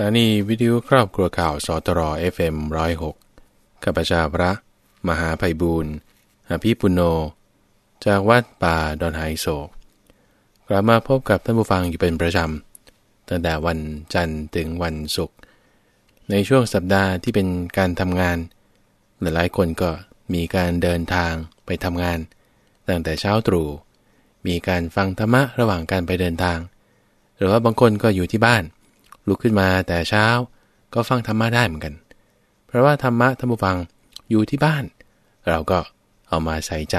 ถานีวิทยุครอบครัวข่าวสตรอ FM106 ข้าพเจ้าพระ มหาไพบูรณ์อภิปุโน จากวัดป่าดอนไฮโศก กลับมาพบกับท่านผู้ฟังอยู่เป็นประจำ ตั้งแต่วันจันทร์ถึงวันศุกร์ ในช่วงสัปดาห์ที่เป็นการทำงาน หลายๆคนก็มีการเดินทางไปทำงาน ตั้งแต่เช้าตรู่ มีการฟังธรรมะระหว่างการไปเดินทาง หรือว่าบางคนก็อยู่ที่บ้าน ลุกขึ้นมาแต่เช้าก็ฟังธรรมะได้เหมือนกัน เพราะว่าธรรมะท่านผู้ฟังอยู่ที่บ้าน เราก็เอามาใส่ใจ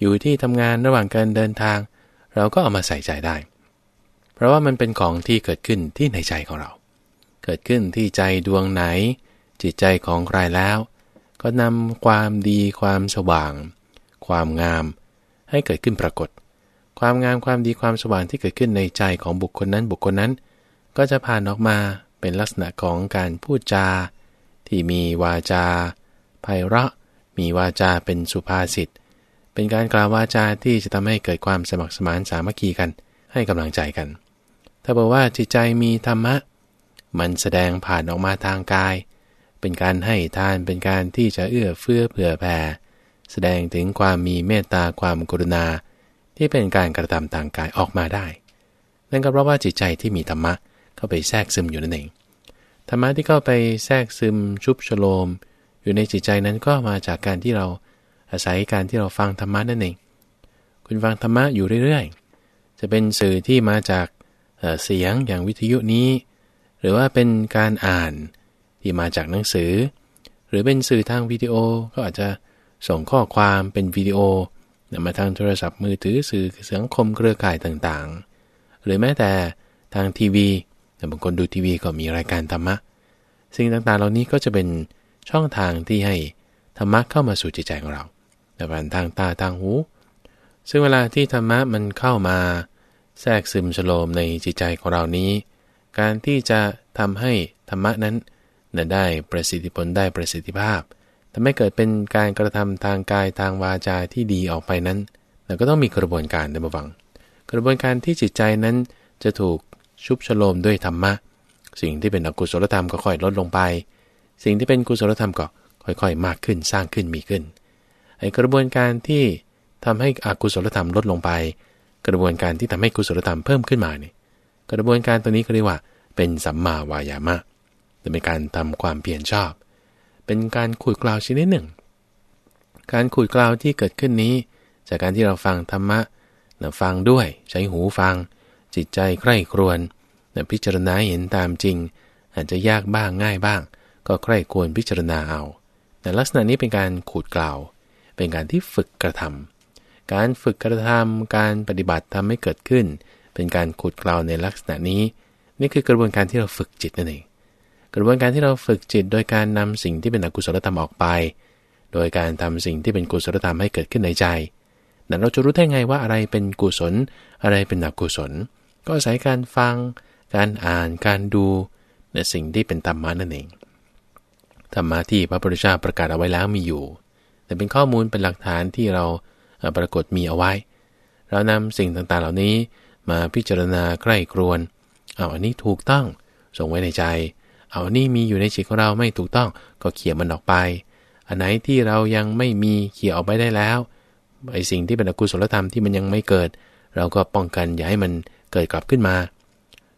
อยู่ที่ทำงานระหว่างการเดินทาง เราก็เอามาใส่ใจได้ เพราะว่ามันเป็นของที่เกิดขึ้นที่ในใจของเรา เกิดขึ้นที่ใจดวงไหน จิตใจของใครแล้ว ก็นำความดีความสว่าง ความงาม ให้เกิดขึ้นปรากฏ ความงามความดีความสว่างที่เกิดขึ้นในใจของบุคคลนั้นบุคคลนั้น ก็จะผ่านออกมาเป็นลักษณะของการพูดจา ที่มีวาจาไพเราะ มีวาจาเป็นสุภาษิต เป็นการกล่าววาจาที่จะทำให้เกิดความสมัครสมานสามัคคีกัน ให้กำลังใจกัน ถ้าบอกว่าจิตใจมีธรรมะ มันแสดงผ่านออกมาทางกาย เป็นการให้ทาน เป็นการที่จะเอื้อเฟื้อเผื่อแผ่ แสดงถึงความมีเมตตาความกรุณา ที่เป็นการกระทำทางกายออกมาได้ นั่นก็เพราะว่าจิตใจที่มีธรรมะเข้าไปแทรกซึมอยู่นั่นเองธรรมะที่เข้าไปแทรกซึมชุบชโลม อยู่ในจิตใจนั้นก็มาจากการที่เราอาศัยการที่เราฟังธรรมะนั่นเอง คุณฟังธรรมะอยู่เรื่อยๆ จะเป็นสื่อที่มาจากเสียงอย่างวิทยุนี้ หรือว่าเป็นการอ่านที่มาจากหนังสือ หรือเป็นสื่อทางวิดีโอก็อาจจะส่งข้อความเป็นวิดีโอมาทางโทรศัพท์มือถือสื่อสังคมเครือข่ายต่างๆ หรือแม้แต่ทางทีวี แต่บางคนดูทีวีก็มีรายการธรรมะ สิ่งต่างๆ เหล่านี้ก็จะเป็นช่องทางที่ให้ธรรมะเข้ามาสู่จิตใจของเรา แต่ผ่านทางตาทางหู ซึ่งเวลาที่ธรรมะมันเข้ามา แทรกซึมฉโลมในจิตใจของเรานี้ การที่จะทำให้ธรรมะนั้นได้ประสิทธิผลได้ประสิทธิภาพทำให้เกิดเป็นการกระทำทางกายทางวาจาที่ดีออกไปนั้นเราก็ต้องมีกระบวนการเดินมาฟัง กระบวนการที่จิตใจนั้นจะถูก ชุบชโลมด้วยธรรมะ สิ่งที่เป็นอกุศลธรรมก็ค่อยลดลงไป สิ่งที่เป็นกุศลธรรมก็ค่อยๆ มากขึ้นสร้างขึ้นมีขึ้นไอกระบวนการที่ทำให้อกุศลธรรมลดลงไป กระบวนการที่ทำให้กุศลธรรมเพิ่มขึ้นมาเนี่ยกระบวนการตัวนี้ก็เรียกว่า เป็นสัมมาวายามะจะเป็นการทำความเพียรชอบ เป็นการขุดกล่าวชนิดหนึ่ง การขุดกล่าวที่เกิดขึ้นนี้ จากการที่เราฟังธรรมะฟังด้วยใช้หูฟัง จิตใจใคร่ครวญแต่พิจารณาเห็นตามจริง อาจจะยากบ้างง่ายบ้าง ก็ใคร่ควรพิจารณาเอา แต่ลักษณะนี้เป็นการขูดกล่าว เป็นการที่ฝึกกระทำการฝึกกระทำการปฏิบัติทำให้เกิดขึ้น เป็นการขูดกล่าวในลักษณะนี้ นี่คือกระบวนการที่เราฝึกจิตนั่นเองกระบวนการที่เราฝึกจิต โดยการนำสิ่งที่เป็นอกุศลธรรมออกไป โดยการทำสิ่งที่เป็นกุศลธรรมให้เกิดขึ้นในใจนั้นเราจะรู้ได้ไงว่าอะไรเป็นกุศล อะไรเป็นอกุศล ก็อาศัยการฟัง การอ่าน การดูในสิ่งที่เป็นธรรมะนั่นเอง ธรรมะที่พระพุทธเจ้าประกาศเอาไว้แล้วมีอยู่ แต่เป็นข้อมูลเป็นหลักฐานที่เราปรากฏมีเอาไว้ เรานำสิ่งต่างๆเหล่านี้มาพิจารณาใกล้ครวน เอาอันนี้ถูกต้องส่งไว้ในใจ เอาอันนี้มีอยู่ในจิตของเราไม่ถูกต้องก็เขี่ยมันออกไป อันไหนที่เรายังไม่มีเขี่ยออกไปได้แล้วไอ้สิ่งที่เป็นอกุศลธรรมที่มันยังไม่เกิด เราก็ป้องกันอย่าให้มัน เกิดกลับขึ้นมา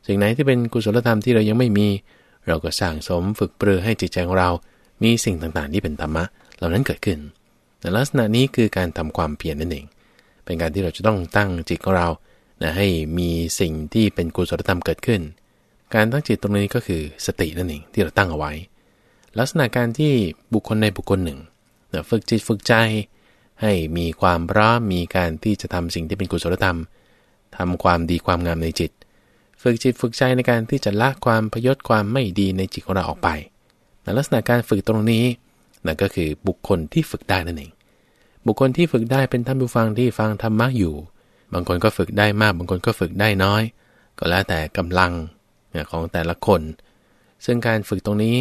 สิ่งไหนที่เป็นกุศลธรรมที่เรายังไม่มี เราก็สร้างสมฝึกปรือให้จิตใจของเรา มีสิ่งต่างๆ ที่เป็นธรรมะเหล่านั้นเกิดขึ้นในลักษณะนี้คือการทำความเพียรนั่นเอง เป็นการที่เราจะต้องตั้งจิตของเรานะให้มีสิ่งที่เป็นกุศลธรรมเกิดขึ้น การตั้งจิตตรงนี้ก็คือสตินั่นเองที่เราตั้งเอาไว้ ลักษณะการที่บุคคลในบุคคลหนึ่งนะฝึกจิตฝึกใจ ให้มีความพร้อมมีการที่จะทำสิ่งที่เป็นกุศลธรรม ทำความดีความงามในจิต ฝึกจิตฝึกใจในการที่จะละความพยศความไม่ดีในจิตของเราออกไปในลักษณะการฝึกตรงนี้นั่นก็คือบุคคลที่ฝึกได้นั่นเอง บุคคลที่ฝึกได้เป็นท่านผู้ฟังที่ฟังธรรมะอยู่ บางคนก็ฝึกได้มาก บางคนก็ฝึกได้น้อย ก็แล้วแต่กำลังของแต่ละคน ซึ่งการฝึกตรงนี้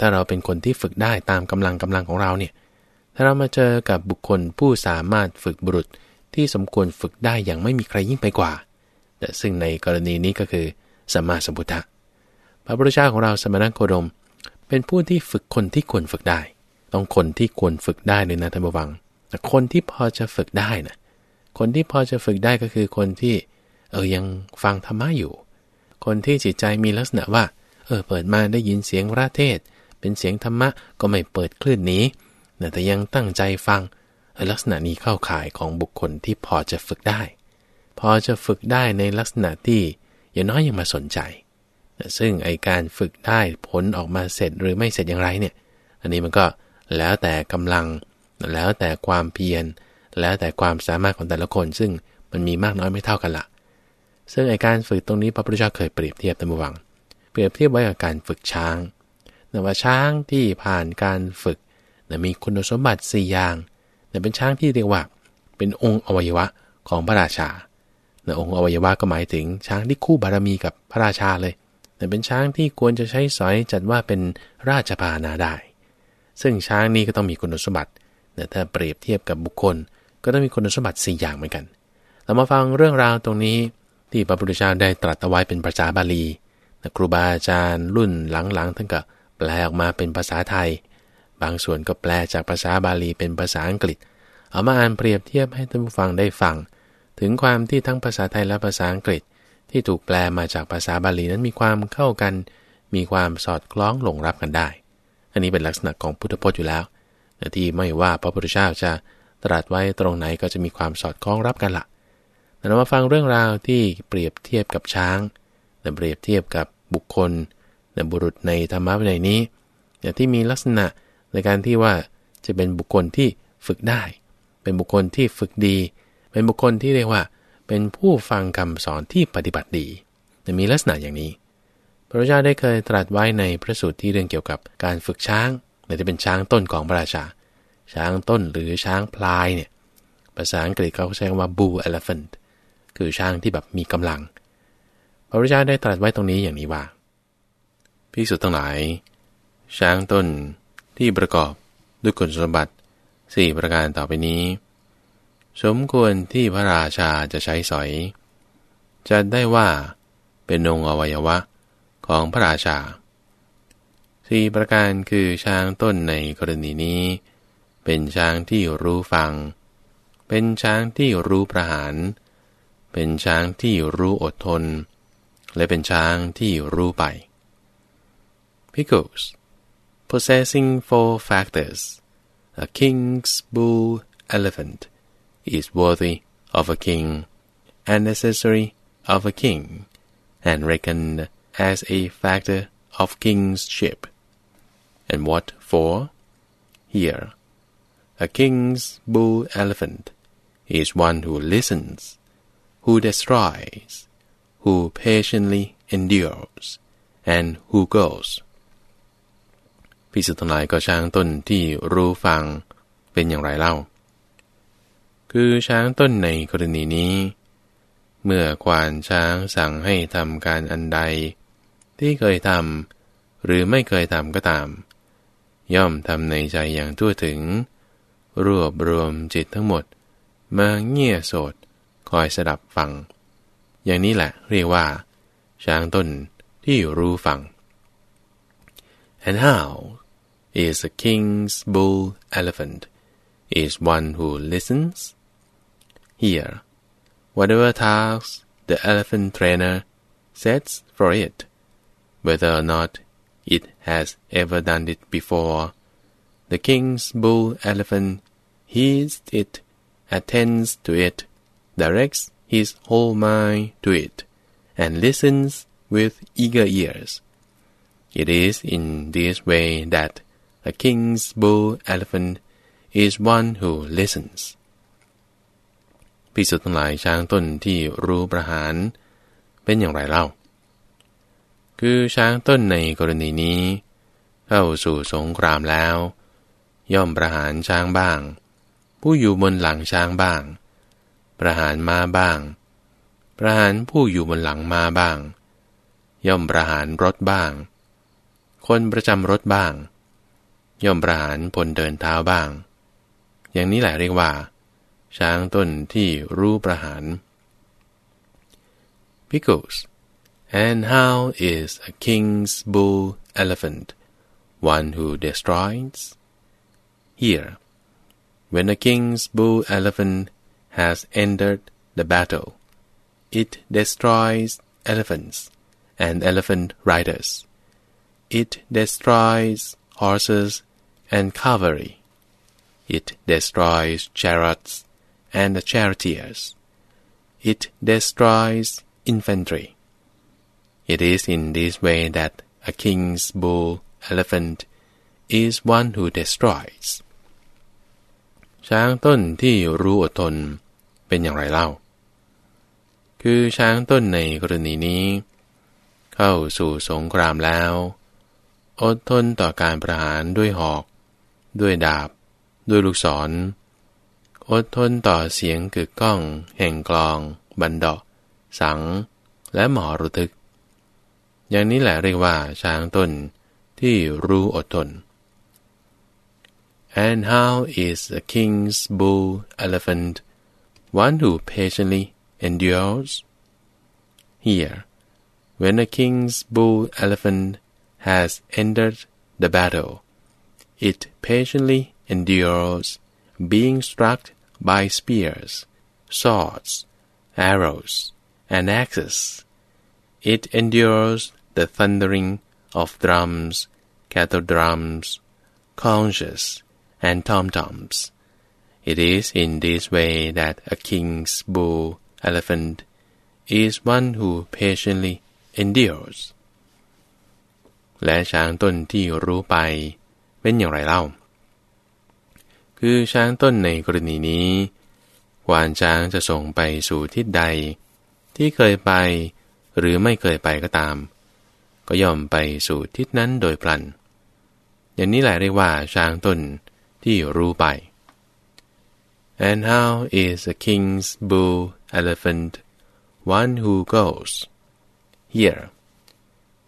ถ้าเราเป็นคนที่ฝึกได้ตามกำลังกำลังของเราเนี่ย ถ้าเรามาเจอกับบุคคลผู้สามารถฝึกบุรุษ ที่สมควรฝึกได้อย่างไม่มีใครยิ่งไปกว่าแต่ซึ่งในกรณีนี้ก็คือสัมมาสัมพุทธะ พระพุทธเจ้าของเราสมณโคดม เป็นผู้ที่ฝึกคนที่ควรฝึกได้ ต้องคนที่ควรฝึกได้เลยนะท่านผู้ฟัง แต่คนที่พอจะฝึกได้นะ คนที่พอจะฝึกได้ก็คือคนที่เออยังฟังธรรมะอยู่ คนที่จิตใจมีลักษณะว่า เออเปิดมาได้ยินเสียงพระเทศ เป็นเสียงธรรมะก็ไม่เปิดคลื่นนี้ แต่ยังตั้งใจฟัง ลักษณะนี้เข้าข่ายของบุคคลที่พอจะฝึกได้ พอจะฝึกได้ในลักษณะที่อย่างน้อยยังมาสนใจ ซึ่งไอการฝึกได้ผลออกมาเสร็จหรือไม่เสร็จอย่างไรเนี่ย อันนี้มันก็แล้วแต่กำลัง แล้วแต่ความเพียร แล้วแต่ความสามารถของแต่ละคน ซึ่งมันมีมากน้อยไม่เท่ากันละซึ่งไอการฝึกตรงนี้พระพุทธเจ้าเคยเปรียบเทียบตามวัง เปรียบเทียบไว้กับการฝึกช้างแต่ว่าช้างที่ผ่านการฝึกมีคุณสมบัติ 4 อย่าง แต่เป็นช้างที่เรียกว่า เป็นองค์อวัยวะของพระราชานองค์อวัยวะก็หมายถึงช้างที่คู่บารมีกับพระราชาเลย แต่เป็นช้างที่ควรจะใช้สอยจัดว่าเป็นราชพานาได้ ซึ่งช้างนี้ก็ต้องมีคุณสมบัติแต่ถ้าเปรียบเทียบกับบุคคล ก็ต้องมีคุณสมบัติ 4 อย่างเหมือนกัน เรามาฟังเรื่องราวตรงนี้ที่พระพุทธเจ้าได้ตรัสเอาไว้เป็นภาษาบาลีครูบาอาจารย์รุ่นหลังๆท่านก็แปลออกมาเป็นภาษาไทย บางส่วนก็แปลจากภาษาบาลีเป็นภาษาอังกฤษ เอามาอ่านเปรียบเทียบให้ท่านผู้ฟังได้ฟัง ถึงความที่ทั้งภาษาไทยและภาษาอังกฤษ ที่ถูกแปลมาจากภาษาบาลีนั้นมีความเข้ากัน มีความสอดคล้องหลงรับกันได้ อันนี้เป็นลักษณะของพุทธพจน์อยู่แล้วแต่ที่ไม่ว่าพระพุทธเจ้าจะตรัสไว้ตรงไหนก็จะมีความสอดคล้องรับกันละ่ะเรามาฟังเรื่องราวที่เปรียบเทียบกับช้างแต่เปรียบเทียบกับบุคคลแต่บุรุษในธรรมะในนี้อย่างที่มีลักษณะ ในการที่ว่าจะเป็นบุคคลที่ฝึกได้ เป็นบุคคลที่ฝึกดี เป็นบุคคลที่เรียกว่า เป็นผู้ฟังคำสอนที่ปฏิบัติดีจะมีลักษณะอย่างนี้ พระเจ้าได้เคยตรัสไว้ในพระสูตรที่เรื่องเกี่ยวกับการฝึกช้างหรือจะเป็นช้างต้นของพระราชา ช้างต้นหรือช้างพลายเนี่ย ภาษาอังกฤษเขาใช้คำว่า bull elephant คือช้างที่แบบมีกำลัง พระพุทธเจ้าได้ตรัสไว้ตรงนี้อย่างนี้ว่าพิสุทธ์ทั้งหลาย ช้างต้น ที่ประกอบด้วยคุณสมบัติสี่ประการต่อไปนี้ สมควรที่พระราชาจะใช้สอยจะได้ว่าเป็นองค์อวัยวะของพระราชาสี่ประการคือช้างต้นในกรณีนี้ เป็นช้างที่รู้ฟัง เป็นช้างที่รู้ประหาร เป็นช้างที่รู้อดทน และเป็นช้างที่รู้ไป Pickles possessing four factors, a king's bull elephant is worthy of a king and necessary of a king, and reckoned as a factor of kingship. And what for? Here, a king's bull elephant is one who listens, who destroys, who patiently endures, and who goes พิสุทธิ์ลายก็ช้างต้นที่รู้ฟังเป็นอย่างไรเล่า คือช้างต้นในกรณีนี้ เมื่อควานช้างสั่งให้ทำการอันใด ที่เคยทำหรือไม่เคยทำก็ตาม ย่อมทำในใจอย่างทั่วถึง รวบรวมจิตทั้งหมด มาเงี่ยโสดคอยสดับฟัง อย่างนี้แหละเรียกว่า ช้างต้นที่รู้ฟัง And how is a king's bull elephant? Is one who listens? Here, whatever task the elephant trainer sets for it, whether or not it has ever done it before, the king's bull elephant heeds it, attends to it, directs his whole mind to it, and listens with eager ears. It is in this way that a king's bull elephant is one who listens พิสุทธ์ทั้งหลายช้างต้นที่รู้ประหาร เป็นอย่างไรเล่า คือช้างต้นในกรณีนี้ เข้าสู่สงครามแล้ว ย่อมประหารช้างบ้าง ผู้อยู่บนหลังช้างบ้าง ประหารม้าบ้าง ประหารผู้อยู่บนหลังม้าบ้าง ย่อมประหารรถบ้าง คนประจำรถบ้าง ย่อมประหารพลเดินเท้าบ้าง อย่างนี้แหละเรียกว่า ช้างต้นที่รู้ประหาร Pickles And how is a king's bull elephant one who destroys? Here, when a king's bull elephant has entered the battle, it destroys elephants and elephant riders. It destroys horses and cavalry. It destroys chariots and charioteers. It destroys infantry. It is in this way that a king's bull elephant is one who destroys ช้างต้นที่รู้อดทนเป็นอย่างไรเล่า คือช้างต้นในกรณีนี้ เข้าสู่สงครามแล้ว อดทนต่อการประหารด้วยหอก ด้วยดาบ ด้วยลูกศร อดทนต่อเสียงกึกก้อง แห่งกลอง บันดาสัง และหมอรุทึก อย่างนี้แหละเรียกว่าช้างต้นที่รู้อดทน And how is a king's bull elephant one who patiently endures? Here, when a king's bull elephant has entered the battle, it patiently endures being struck by spears, swords, arrows, and axes. It endures the thundering of drums, cattle drums, conches, and tom-toms. It is in this way that a king's bull elephant is one who patiently endures และช้างต้นที่รู้ไป เป็นอย่างไรเล่า คือช้างต้นในกรณีนี้วานช้างจะส่งไปสู่ทิศใด ที่เคยไปหรือไม่เคยไปก็ตาม ก็ย่อมไปสู่ทิศนั้นโดยพลัน อย่างนี้แหละเรียกว่าช้างต้นที่รู้ไป and how is a king's bull elephant one who goes here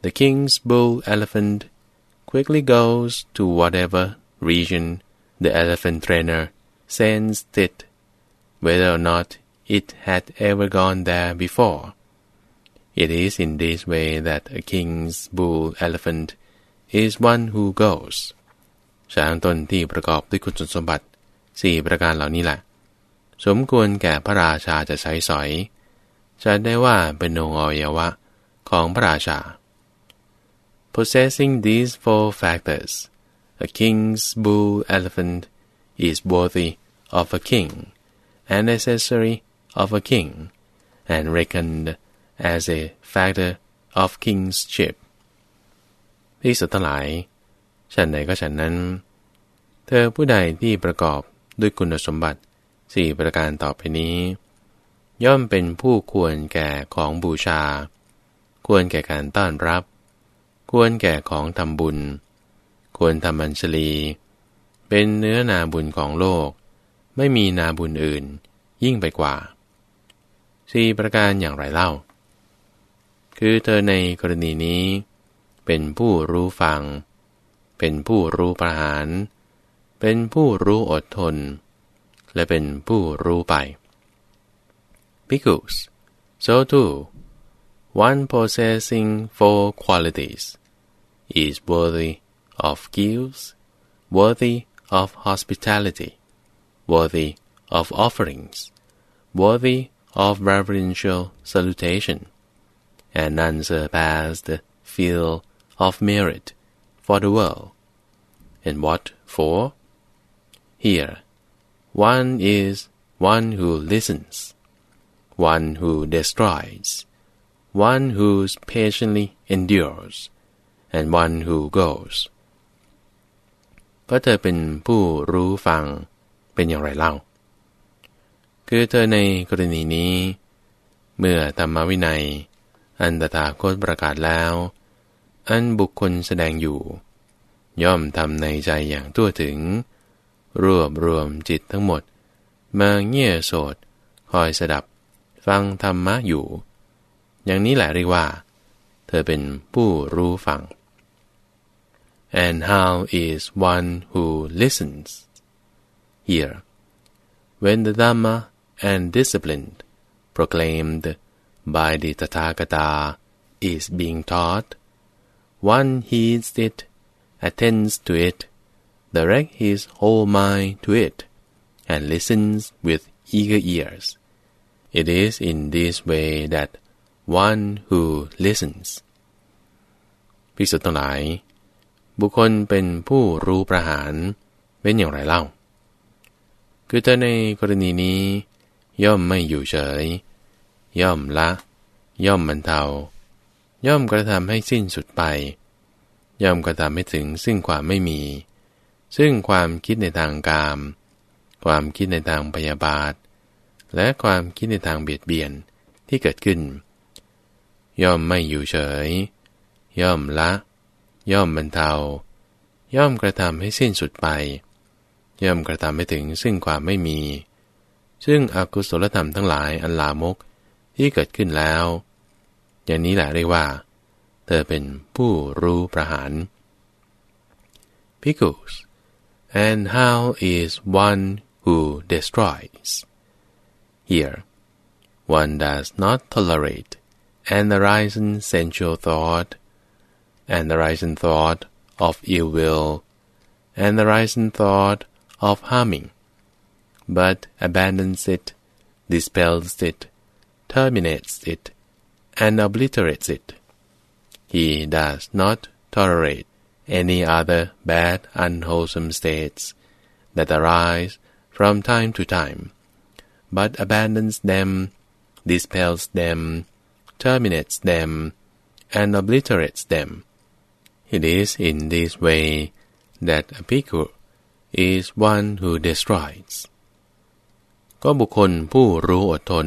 the king's bull elephant quickly goes to whatever region the elephant trainer sends it whether or not it had ever gone there before It is in this way that a king's bull elephant is one who goes ช้างตนที่ประกอบด้วยคุณสมบัติสี่ประการเหล่านี้แหละ สมควรแก่พระราชาจะใช้สอยจะได้ว่าเป็นองค์อวัยวะของพระราชา Possessing these four factors a king's bull elephant is worthy of a king an accessory of a king and reckoned as a factor of kingship พิสุทั้งหลายฉันใดก็ฉันนั้น เธอผู้ใดที่ประกอบด้วยคุณสมบัติสี่ประการต่อไปนี้ ย่อมเป็นผู้ควรแก่ของบูชา ควรแก่การต้อนรับ ควรแก่ของทำบุญ ควรทำบัญชลี เป็นเนื้อนาบุญของโลก ไม่มีนาบุญอื่น ยิ่งไปกว่าสี่ประการอย่างไรเล่า คือเธอในกรณีนี้ เป็นผู้รู้ฟัง เป็นผู้รู้ประหาร เป็นผู้รู้อดทน และเป็นผู้รู้ไป Because so too one possessing four qualities is worthy of gifts worthy of hospitality worthy of offerings worthy of reverential salutation and unsurpassed surpass field of merit for the world. And what for? Here, one is one who listens, one who destroys, one who patiently endures, and one who goes ก็เธอเป็นผู้รู้ฟังเป็นอย่างไรเล่า คือเธอในกรณีนี้ เมื่อธรรมวินัย อันตถาคตประกาศแล้ว อันบุคคลแสดงอยู่ ย่อมทำในใจอย่างทั่วถึง รวบรวมจิตทั้งหมด มาเงี่ยโสดคอยสดับ ฟังธรรมะอยู่ อย่างนี้แหละเรียกว่า เธอเป็นผู้รู้ฟัง and how is one who listens here when the Dhamma and discipline proclaimed by the Tathagata is being taught, one heeds it, attends to it, directs his whole mind to it, and listens with eager ears. It is in this way that one who listens ภิกษุทั้งหลาย บุคคลเป็นผู้รู้ประหารเป็นอย่างไรเล่า คือแต่ในกรณีนี้ ย่อมไม่อยู่เฉย ย่อมละ ย่อมบรรเทา ย่อมกระทำให้สิ้นสุดไป ย่อมกระทำให้ถึงซึ่งความไม่มี ซึ่งความคิดในทางกาม ความคิดในทางพยาบาท และความคิดในทางเบียดเบียนที่เกิดขึ้น ย่อมไม่อยู่เฉย ย่อมละ ย่อมบรรเทา ย่อมกระทำให้สิ้นสุดไป ย่อมกระทำให้ถึงซึ่งความไม่มี ซึ่งอกุศลธรรมทั้งหลายอันลามกที่เกิดขึ้นแล้ว อย่างนี้แหละเรียกว่า เธอเป็นผู้รู้ประหาร Pickles and how is one who destroys here one does not tolerate and the rising sensual thought, and the rising thought of ill will, and the rising thought of harming, but abandons it, dispels it, terminates it, and obliterates it. He does not tolerate any other bad, unwholesome states that arise from time to time, but abandons them, dispels them, terminates them and obliterates them. It is in this way that a bhikkhu is one who destroys ก็บุคคลผู้รู้อดทน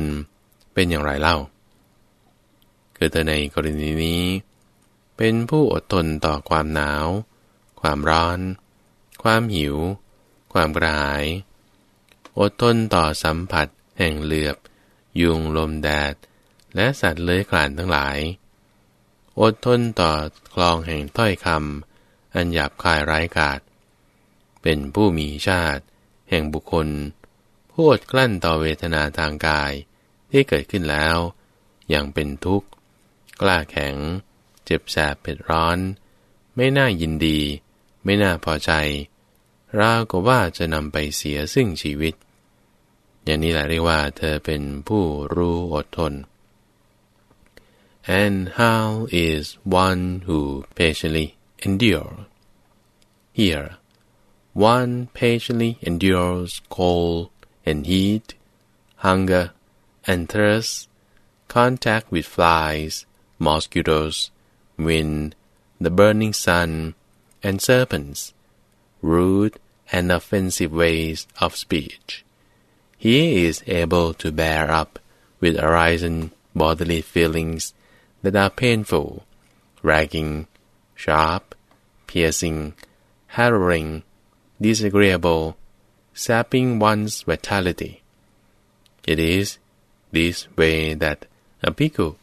เป็นอย่างไรเล่า คือแต่ในกรณีนี้ เป็นผู้อดทนต่อความหนาว ความร้อน ความหิว ความกระหาย อดทนต่อสัมผัส แห่งเหลือบ ยุงลมแดด และสัตว์เลื้อยคลานทั้งหลาย อดทนต่อคลองแห่งถ้อยคำอันหยาบคายร้ายกาจเป็นผู้มีชาติ แห่งบุคคลผู้อดกลั้นต่อเวทนาทางกายที่เกิดขึ้นแล้ว อย่างเป็นทุกข์ กล้าแข็ง เจ็บแสบเผ็ดร้อน ไม่น่ายินดี ไม่น่าพอใจราวกับว่าจะนำไปเสียซึ่งชีวิต อย่างนี้แหละเรียกว่าเธอเป็นผู้รู้อดทน and how is one who patiently endure? Here, one patiently endures cold and heat, hunger and thirst, contact with flies, mosquitoes, wind, the burning sun, and serpents, rude and offensive ways of speech. He is able to bear up with arising bodily feelings that are painful, ragging, sharp, piercing, harrowing, disagreeable, sapping one's vitality. It is this way that a bhikkhu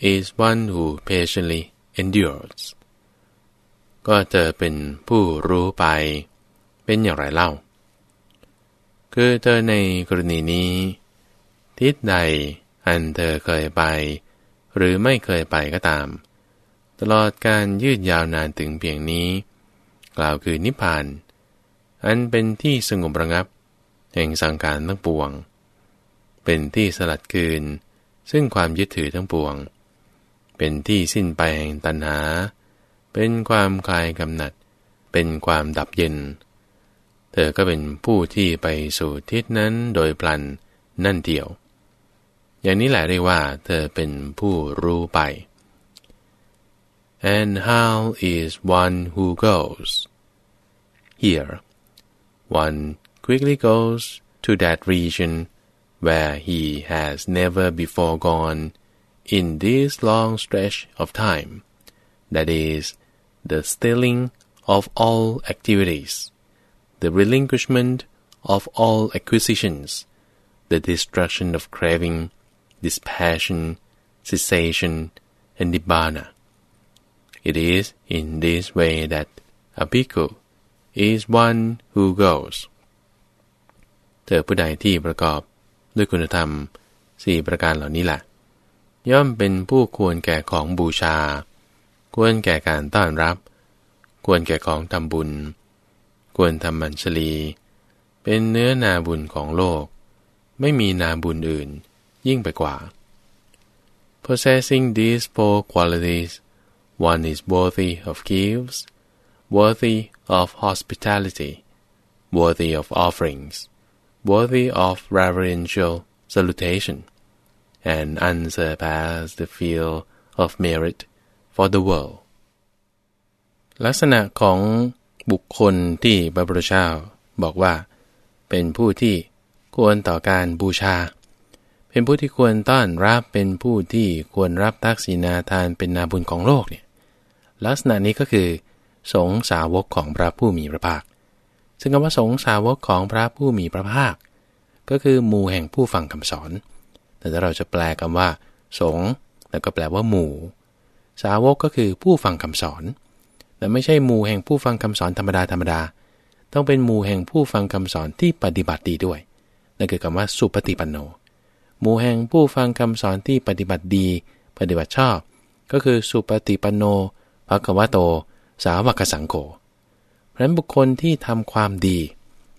is one who patiently endures ก็เธอเป็นผู้รู้ไป เป็นอย่างไรเล่า คือเธอในกรณีนี้ ทิศใดอันเธอเคยไป หรือไม่เคยไปก็ตาม ตลอดการยืดยาวนานถึงเพียงนี้ กล่าวคือนิพพาน อันเป็นที่สงบระงับ แห่งสังขารทั้งปวง เป็นที่สลัดคืน ซึ่งความยึดถือทั้งปวง เป็นที่สิ้นไปแห่งตัณหา เป็นความคลายกำหนัด เป็นความดับเย็น เธอก็เป็นผู้ที่ไปสู่ทิศนั้นโดยพลันนั่นเดียว อย่างนี้แหละเรียกว่าเธอเป็นผู้รู้ไป and how is one who goes here one quickly goes to that region where he has never before gone in this long stretch of time that is the stilling of all activities the relinquishment of all acquisitions the destruction of craving dispassion, cessation, and nibbana. It is in this way that a bhikkhu is one who goes เธอผู้ใดที่ประกอบด้วยคุณธรรมสี่ประการเหล่านี้แหละย่อมเป็นผู้ควรแก่ของบูชา ควรแก่การต้อนรับ ควรแก่ของทำบุญ ควรทำมัญชลี เป็นเนื้อนาบุญของโลก ไม่มีนาบุญอื่น ยิ่งไปกว่า Possessing these four qualities, one is worthy of gifts, worthy of hospitality, worthy of offerings, worthy of reverential salutation, and unsurpassed the field of merit for the world. ลักษณะของบุคคลที่พระพุทธเจ้าบอกว่า เป็นผู้ที่ควรต่อการบูชา เป็นผู้ที่ควรต้อนรับเป็นผู้ที่ควรรับทักษิณาทานเป็นนาบุญของโลกเนี่ยลักษณะนี้ก็คือ สงสาวกของพระผู้มีพระภาค ซึ่งคำว่าสงสาวกของพระผู้มีพระภาค ก็คือหมู่แห่งผู้ฟังคำสอน แต่ถ้าเราจะแปลคำว่า สงแล้วก็แปลว่าหมู่ สาวกก็คือผู้ฟังคำสอน แต่ไม่ใช่หมู่แห่งผู้ฟังคำสอนธรรมดาธรรมดา ต้องเป็นหมู่แห่งผู้ฟังคำสอนที่ปฏิบัติดีด้วย นั่นคือคำว่าสุปฏิปันโน หมู่แห่งผู้ฟังคำสอนที่ปฏิบัติดี ปฏิบัติชอบ ก็คือสุปฏิปันโนภควโต สาวกสังโฆเพราะนั้นบุคคลที่ทำความดี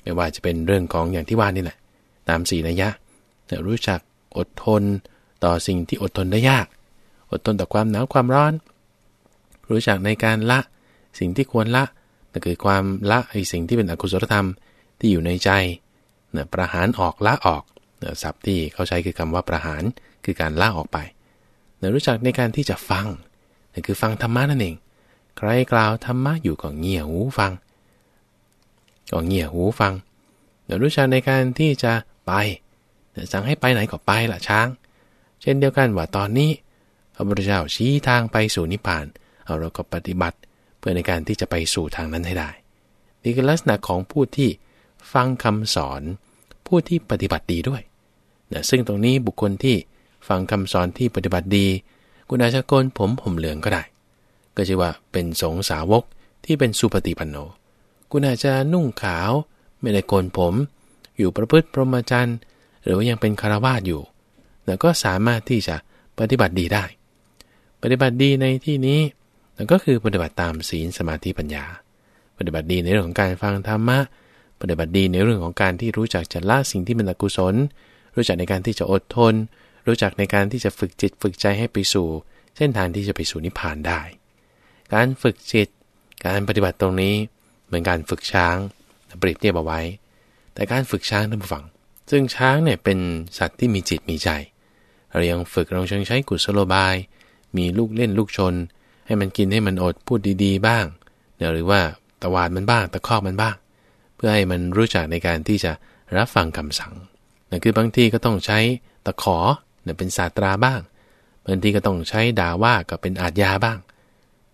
ไม่ว่าจะเป็นเรื่องของอย่างที่ว่านี่แหละ ตามสีนัยยะรู้จักอดทนต่อสิ่งที่อดทนได้ยาก อดทนต่อความหนาวความร้อน รู้จักในการละสิ่งที่ควรละนั่นคือความละไอสิ่งที่เป็นอกุศลธรรมที่อยู่ในใจเนี่ยประหารออกละออก ศัพท์ที่เขาใช้คือคำว่าประหารคือการละออกไปเนี่ยรู้จักในการที่จะฟังนั่นคือฟังธรรมะนั่นเอง ใครกล่าวธรรมะอยู่ก็เงี่ยหูฟังก็เงี่ยหูฟังเนี่ยรู้จักในการที่จะไปสั่งให้ไปไหนก็ไปละช้าง เช่นเดียวกันว่าตอนนี้พระพุทธเจ้าชี้ทางไปสู่นิพพานเอาเราก็ปฏิบัติเพื่อในการที่จะไปสู่ทางนั้นให้ได้ นี่คือลักษณะของผู้ที่ฟังคำสอน ผู้ที่ปฏิบัติดีด้วย นะซึ่งตรงนี้บุคคลที่ฟังคำสอนที่ปฏิบัติดี คุณอาจจะโกนผมผมเหลืองก็ได้ ก็ชื่อว่าเป็นสงสาวกที่เป็นสุปฏิปันโน คุณอาจจะนุ่งขาว ไม่ได้โกนผม อยู่ประพฤติพรหมจรรย์หรือว่ายังเป็นคารวาสอยู่แต่ก็สามารถที่จะปฏิบัติดีได้ ปฏิบัติดีในที่นี้นั่นก็คือปฏิบัติตามศีลสมาธิปัญญา ปฏิบัติดีในเรื่องของการฟังธรรมะ ปฏิบัติดีในเรื่องของการที่รู้จักจะละสิ่งที่เป็นอกุศล รู้จักในการที่จะอดทน รู้จักในการที่จะฝึกจิตฝึกใจให้ไปสู่ เส้นทางที่จะไปสู่นิพพานได้ การฝึกจิต การปฏิบัติตรงนี้เหมือนการฝึกช้างเปรียบเทียบเอาไว้ แต่การฝึกช้างท่านผู้ฟัง ซึ่งช้างเนี่ยเป็นสัตว์ที่มีจิตมีใจเรายังฝึกเราชิงใช้กุศโลบาย มีลูกเล่นลูกชน ให้มันกินให้มันอดพูดดีๆ บ้างเนี่ยหรือว่าตะวาดมันบ้างตะคอกมันบ้าง เพื่อให้มันรู้จักในการที่จะรับฟังคำสั่ง นั่นคือบางทีก็ต้องใช้ตะขอเนี่ยเป็นศาสตราบ้างบางทีก็ต้องใช้ด่าว่าก็เป็นอาทยาบ้าง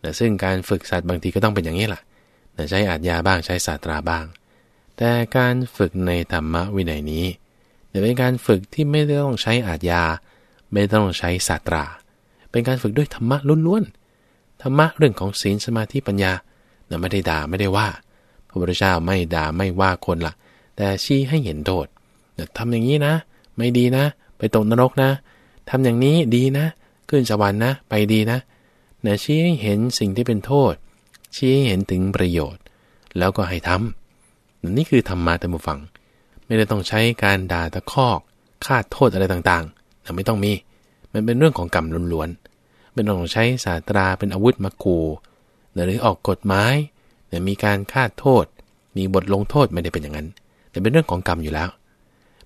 แต่ซึ่งการฝึกสัตว์บางทีก็ต้องเป็นอย่างนี้แหละใช้อาทยาบ้างใช้ศาสตราบ้าง แต่การฝึกในธรรมวินัยนี้เป็นการฝึกที่ไม่ได้ต้องใช้อาทยา ไม่ต้องใช้ศาสตรา เป็นการฝึกด้วยธรรมะล้วนๆธรรมะเรื่องของศีลสมาธิปัญญานะไม่ได้ด่าไม่ได้ว่า พระพุทธเจ้าไม่ด่าไม่ว่าคนละ่ะ แต่ชี้ให้เห็นโทษ ทำอย่างนี้นะ ไม่ดีนะ ไปตกนรกนะทำอย่างนี้ดีนะ ขึ้นสวรรค์นะ ไปดีนะนะชี้ให้เห็นสิ่งที่เป็นโทษ ชี้ให้เห็นถึงประโยชน์ แล้วก็ให้ทำนี่คือธรรมะธรรมฟัง ไม่ได้ต้องใช้การด่าตะคอกคาดโทษอะไรต่างๆนะไม่ต้องมี มันเป็นเรื่องของกรรมล้วนๆเป็นต้องใช้ศาสตราเป็นอาวุธมากูหรือออกกฎหมายมีการคาดโทษ มีบทลงโทษไม่ได้เป็นอย่างนั้น แต่เป็นเรื่องของกรรมอยู่แล้ว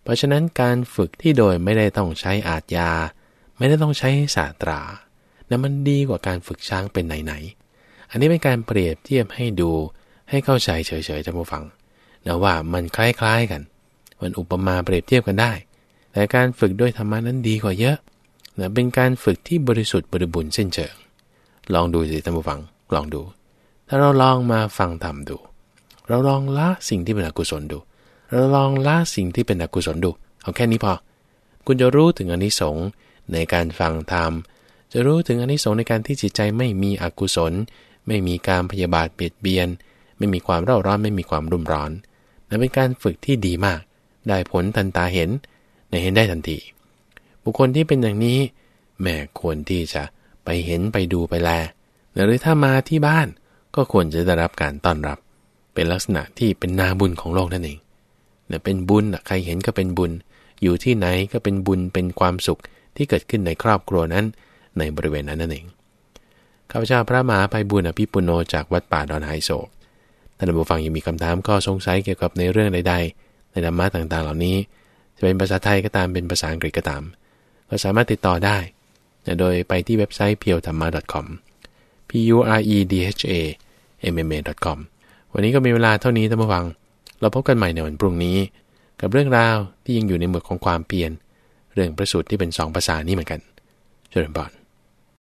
เพราะฉะนั้นการฝึกที่โดยไม่ได้ต้องใช้อาทยา ไม่ได้ต้องใช้ศาสตรานะมันดีกว่าการฝึกช้างเป็นไหนๆอันนี้เป็นการเปรียบเทียบให้ดูให้เข้าใจเฉยๆท่านผู้ฟังนะว่ามันคล้ายๆกัน มันอุปมาเปรียบเทียบกันได้ แต่การฝึกด้วยธรรมะนั้นดีกว่าเยอะนะเป็นการฝึกที่บริสุทธิ์บริบูรณ์เช่นเชิง ลองดูสิท่านผู้ฟัง ลองดู ถ้าเราลองมาฟังธรรมดู เราลองละสิ่งที่เป็นอกุศลดู ลองละสิ่งที่เป็นอกุศลดูเอาแค่นี้พอ คุณจะรู้ถึงอนิสงส์ในการฟังธรรม จะรู้ถึงอนิสงส์ในการที่จิตใจไม่มีอกุศล ไม่มีการพยาบาทเบียดเบียน ไม่มีความเร่าร้อนไม่มีความรุ่มร้อนนั่นเป็นการฝึกที่ดีมาก ได้ผลทันตาเห็นในเห็นได้ทันที บุคคลที่เป็นอย่างนี้แม่ควรที่จะไปเห็นไปดูไปแล หรือถ้ามาที่บ้านก็ควรจะได้รับการต้อนรับ เป็นลักษณะที่เป็นนาบุญของโลกนั่นเอง เนี่ยเป็นบุญใครเห็นก็เป็นบุญ อยู่ที่ไหนก็เป็นบุญเป็นความสุขที่เกิดขึ้นในครอบครัวนั้น ในบริเวณนั้นนั่นเองข้าพเจ้าพระมหาภัยบุญอภิปุโนจากวัดป่าดอนไฮโศกท่านผู้ฟังยังมีคำถามก็สงสัยเกี่ยวกับในเรื่องใด ๆ ในธรรมะต่างๆ เหล่านี้ จะเป็นภาษาไทยก็ตามเป็นภาษาอังกฤษก็ตาม ก็สามารถติดต่อได้ โดยไปที่เว็บไซต์ p u r e t h a m m a com p u r e d h a m m a com วันนี้ก็มีเวลาเท่านี้ท่านผู้ฟัง เราพบกันใหม่ในวันพรุ่งนี้ กับเรื่องราวที่ยังอยู่ในหมวดของความเปลี่ยน เรื่องประสูตรที่เป็นสองภาษานี้เหมือนกันเชิญบอน